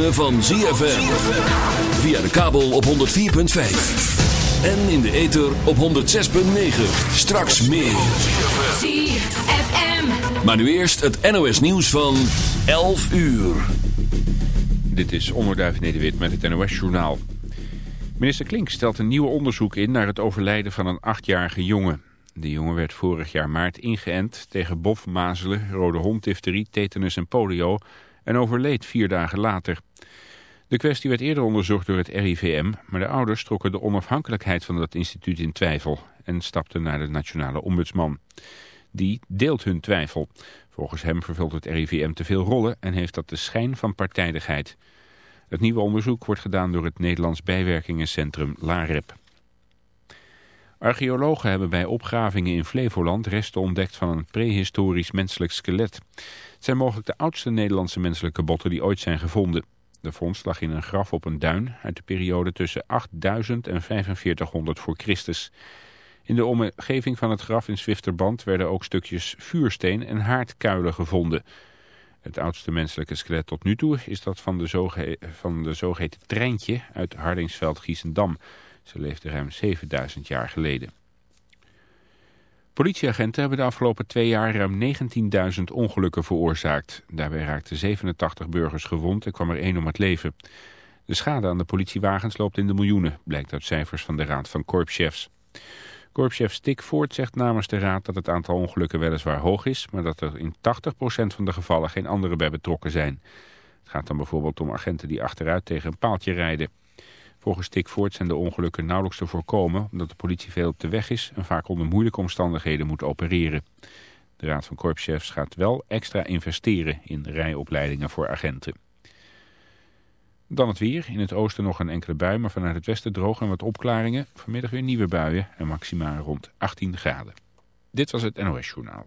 ritme van ZFM. Via de kabel op 104.5. En in de ether op 106.9. Straks meer. ZFM. Maar nu eerst het NOS nieuws van 11 uur. Dit is Onderduif Nederwit met het NOS Journaal. Minister Klink stelt een nieuw onderzoek in naar het overlijden van een achtjarige jongen. De jongen werd vorig jaar maart ingeënt tegen bof, mazelen, rode honddifterie, tetanus en polio en overleed vier dagen later. De kwestie werd eerder onderzocht door het RIVM, maar de ouders trokken de onafhankelijkheid van dat instituut in twijfel en stapten naar de nationale ombudsman. Die deelt hun twijfel. Volgens hem vervult het RIVM te veel rollen en heeft dat de schijn van partijdigheid. Het nieuwe onderzoek wordt gedaan door het Nederlands Bijwerkingencentrum LAREP. Archeologen hebben bij opgravingen in Flevoland resten ontdekt van een prehistorisch menselijk skelet. Het zijn mogelijk de oudste Nederlandse menselijke botten die ooit zijn gevonden. De vondst lag in een graf op een duin uit de periode tussen 8000 en 4500 voor Christus. In de omgeving van het graf in Zwifterband werden ook stukjes vuursteen en haardkuilen gevonden. Het oudste menselijke skelet tot nu toe is dat van de, zoge van de zogeheten Treintje uit Hardingsveld-Giessendam. Ze leefde ruim 7000 jaar geleden. Politieagenten hebben de afgelopen twee jaar ruim 19.000 ongelukken veroorzaakt. Daarbij raakten 87 burgers gewond en kwam er één om het leven. De schade aan de politiewagens loopt in de miljoenen, blijkt uit cijfers van de Raad van Korpschefs. Korpschef Stikvoort zegt namens de Raad dat het aantal ongelukken weliswaar hoog is, maar dat er in 80% van de gevallen geen anderen bij betrokken zijn. Het gaat dan bijvoorbeeld om agenten die achteruit tegen een paaltje rijden. Volgens Stikvoort zijn de ongelukken nauwelijks te voorkomen omdat de politie veel op de weg is en vaak onder moeilijke omstandigheden moet opereren. De Raad van Korpschefs gaat wel extra investeren in rijopleidingen voor agenten. Dan het weer. In het oosten nog een enkele bui, maar vanuit het westen droog en wat opklaringen. Vanmiddag weer nieuwe buien en maximaal rond 18 graden. Dit was het NOS Journaal.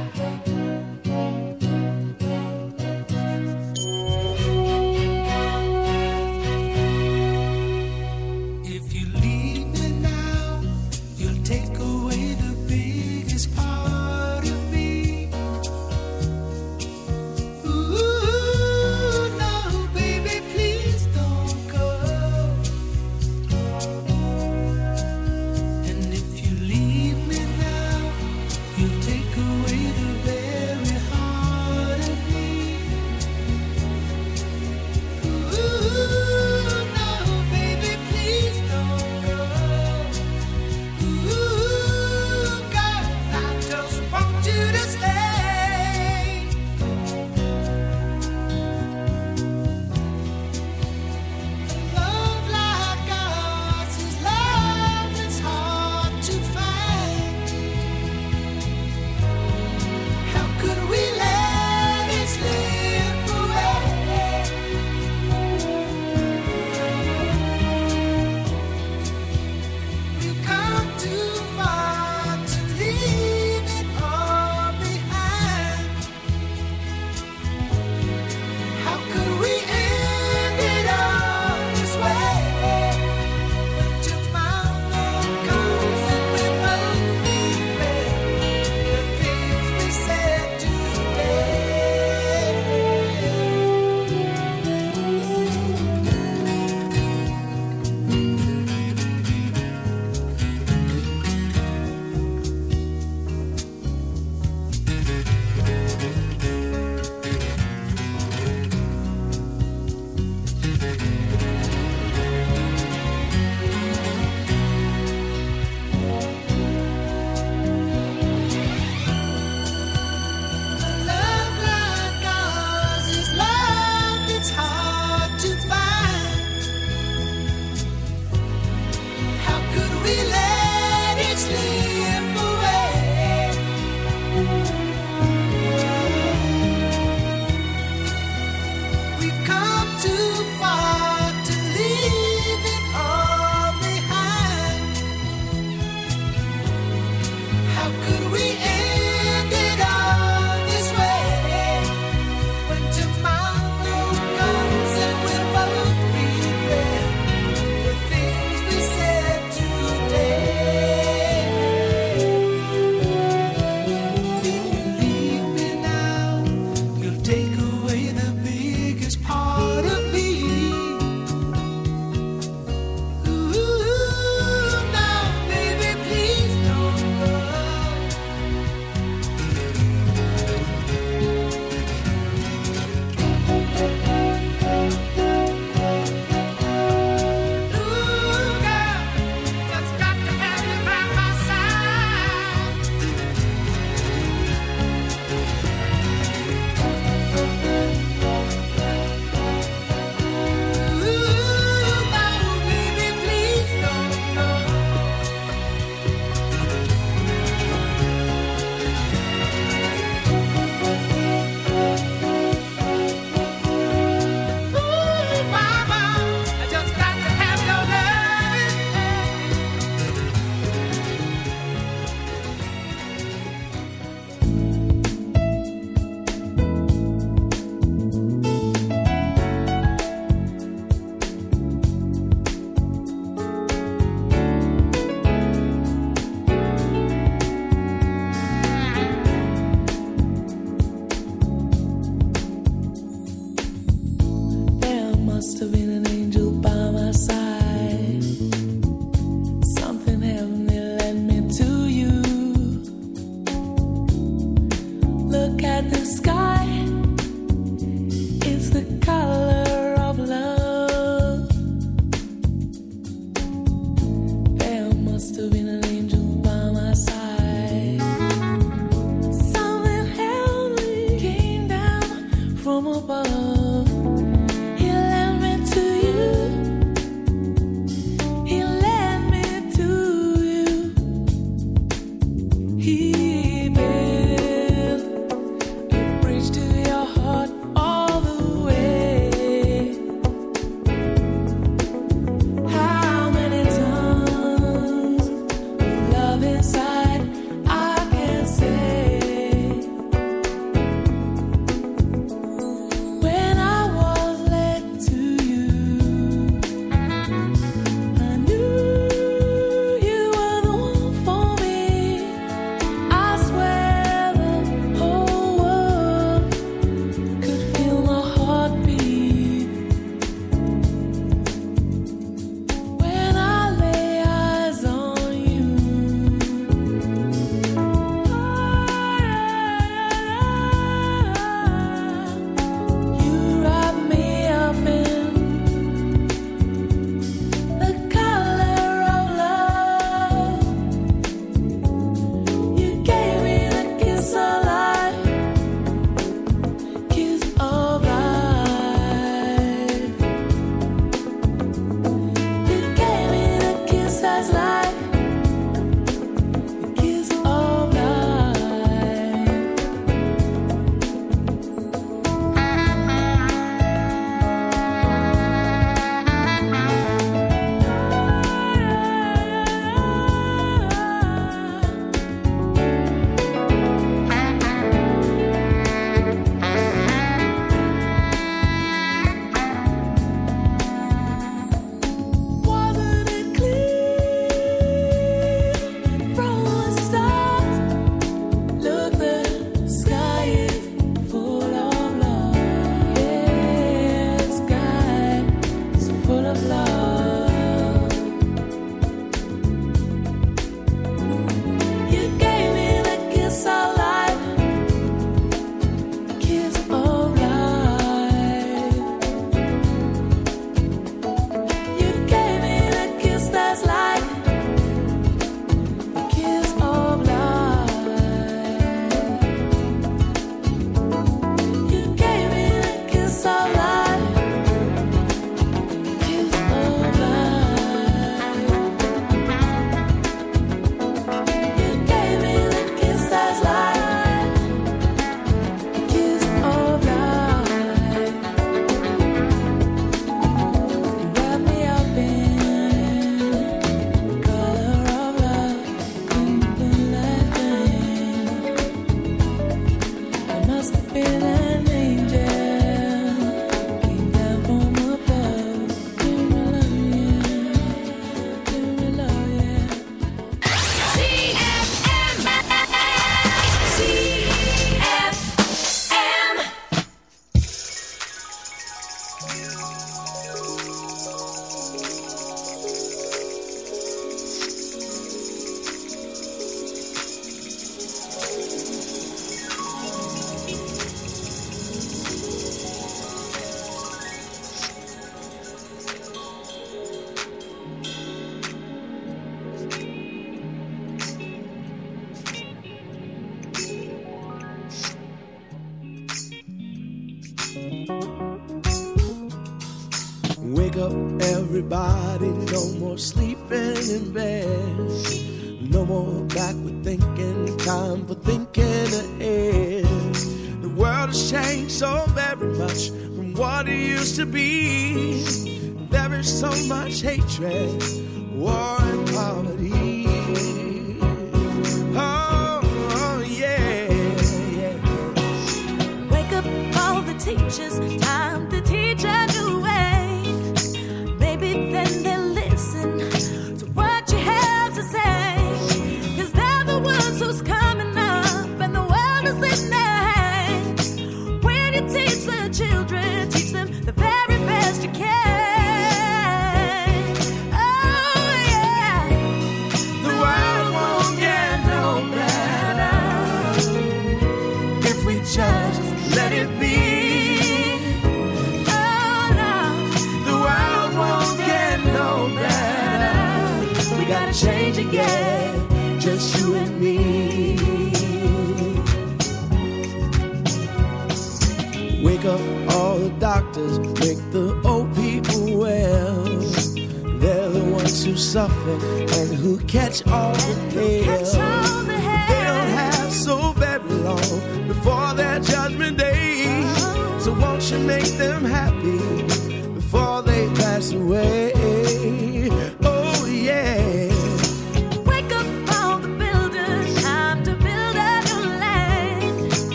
be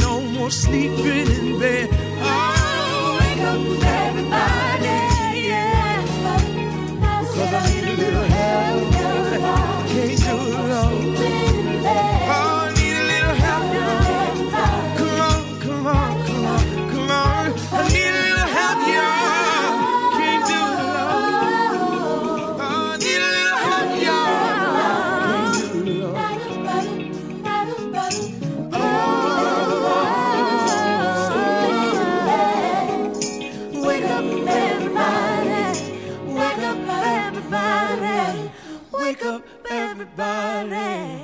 No more sleeping in bed. Oh, wake up, everybody. Yeah. Cause I valley.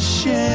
shame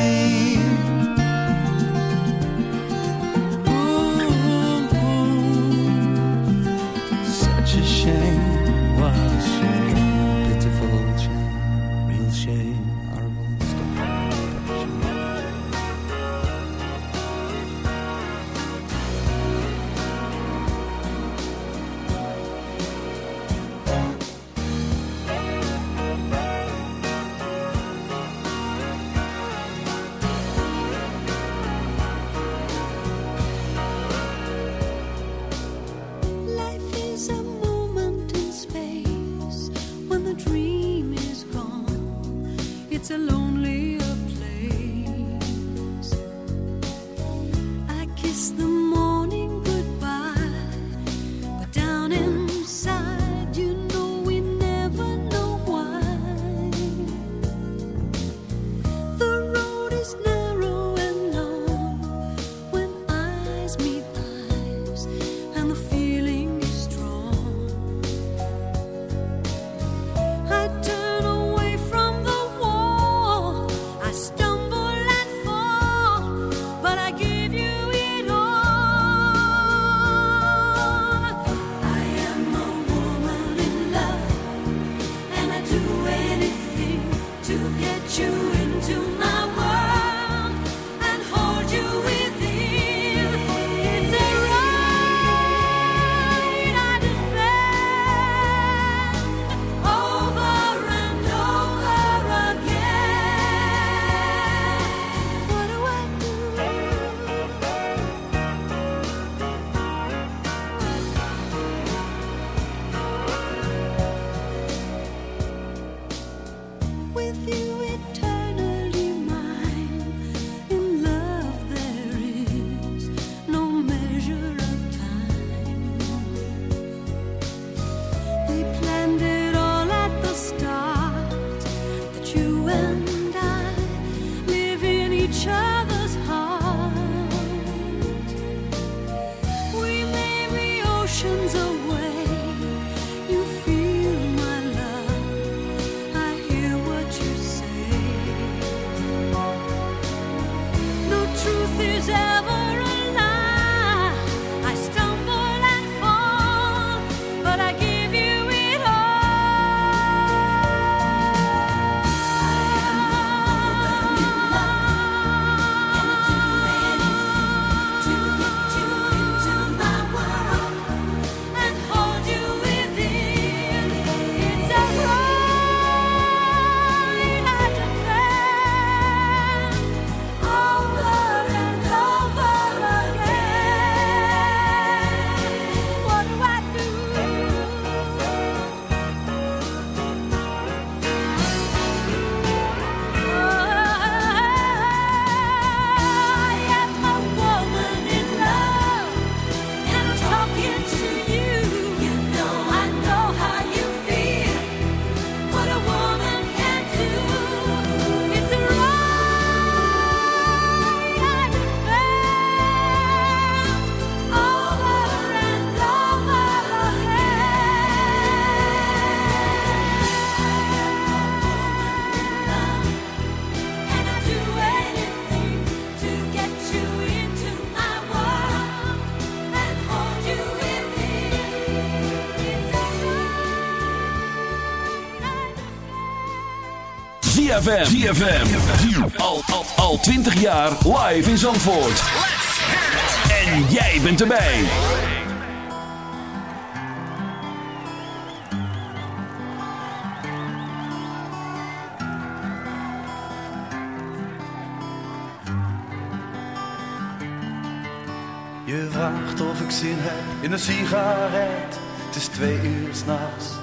ZFM. ZFM. Al, al, al 20 jaar live in Zandvoort. En jij bent erbij. Je vraagt of ik zin heb in een sigaret. Het is twee uur s'nachts.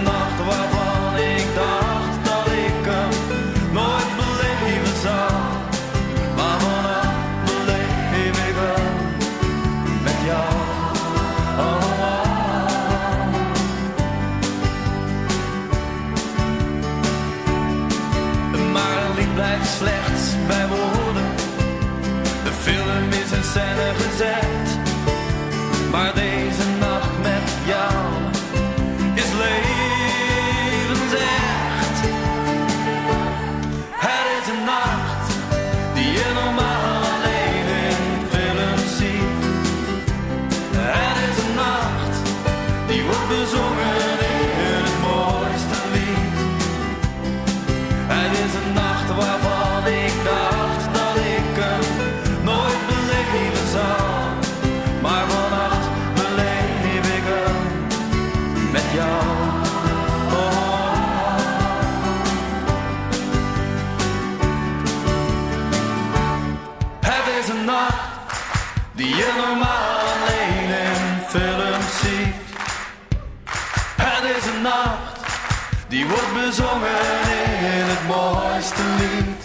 Die wordt bezongen in het mooiste lied.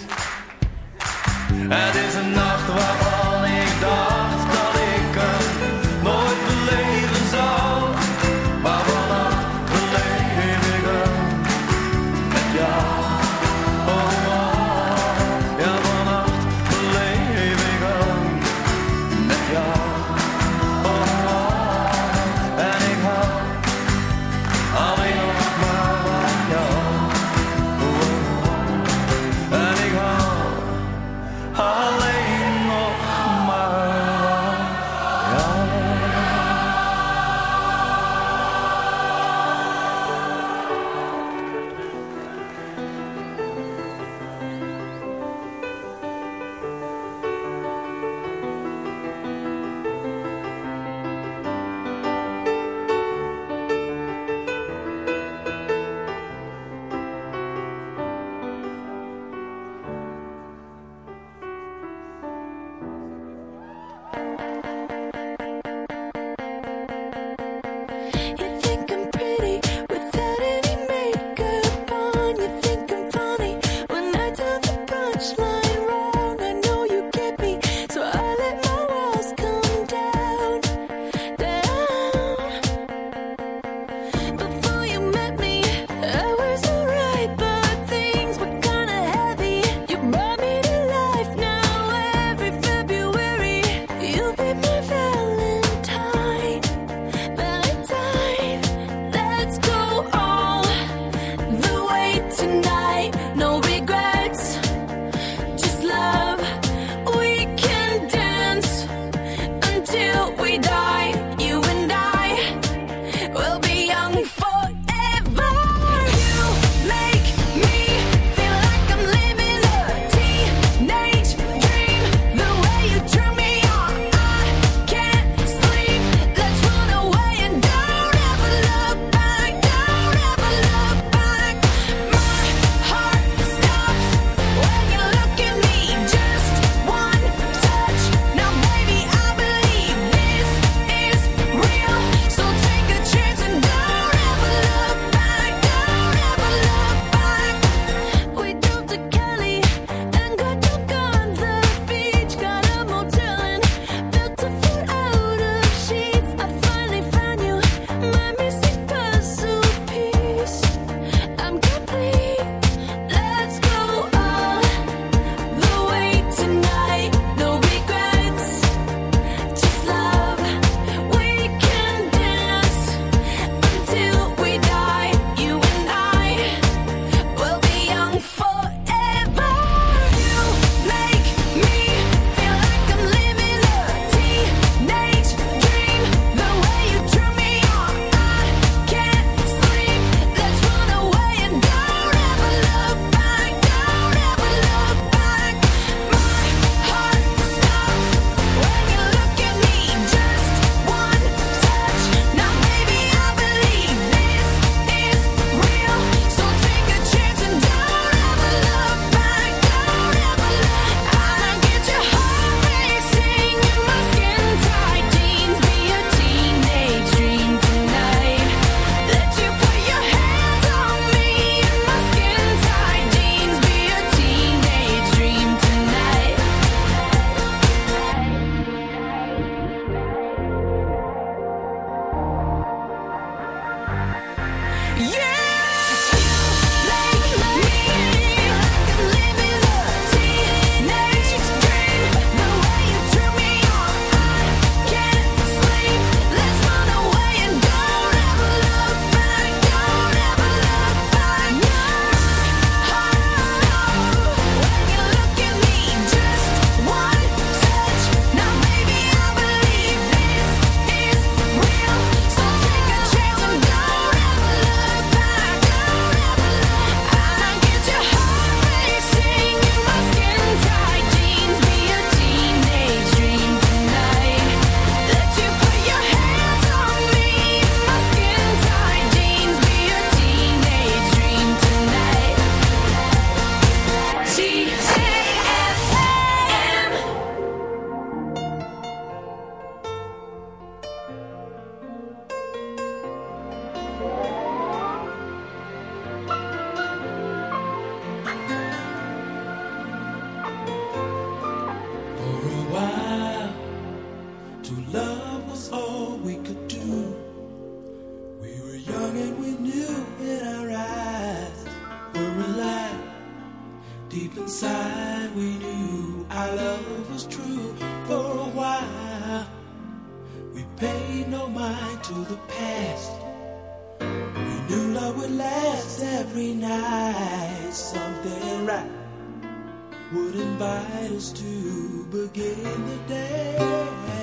I would invite us to begin the day.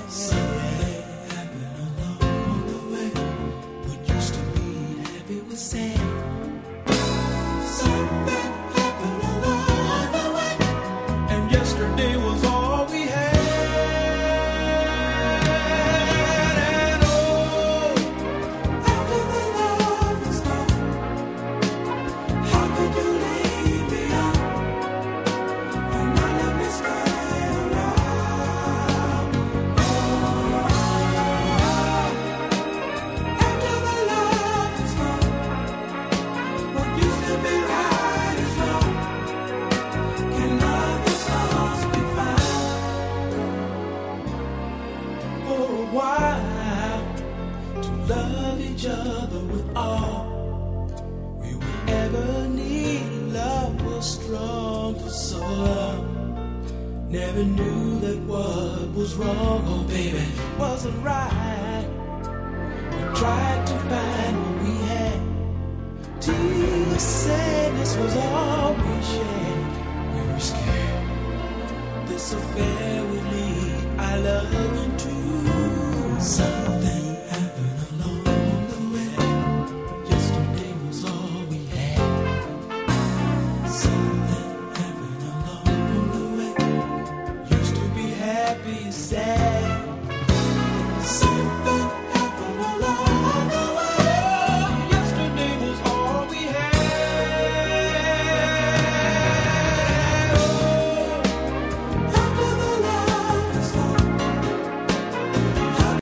Something happened along the way. What used to be happy was sad.